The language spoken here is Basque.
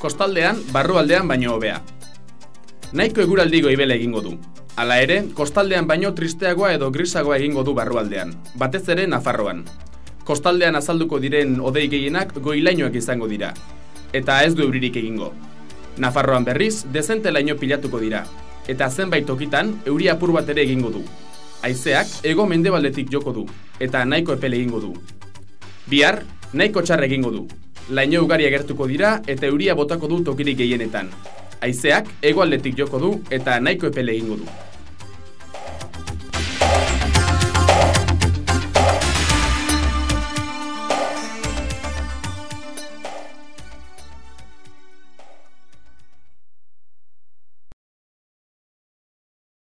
kostaldean barrualdean baino hobea. Nahiko eguraldi goibela egingo du. Hala ere, kostaldean baino tristeagoa edo grisagoa egingo du barrualdean, batez ere Nafarroan. Kostaldean azalduko diren odei gehienak goilainoak izango dira, eta ez du euririk egingo. Nafarroan berriz, dezente laino pilatuko dira, eta zenbait tokitan euri apur bat ere egingo du. Haizeak ego mendebaldetik joko du, eta nahiko epele egingo du. Bihar, nahiko txarra egingo du. Laino ugari agertuko dira eta euria botako du tokirik gehienetan. Haizeak hegoaldetik joko du eta nahiko epele egingo du.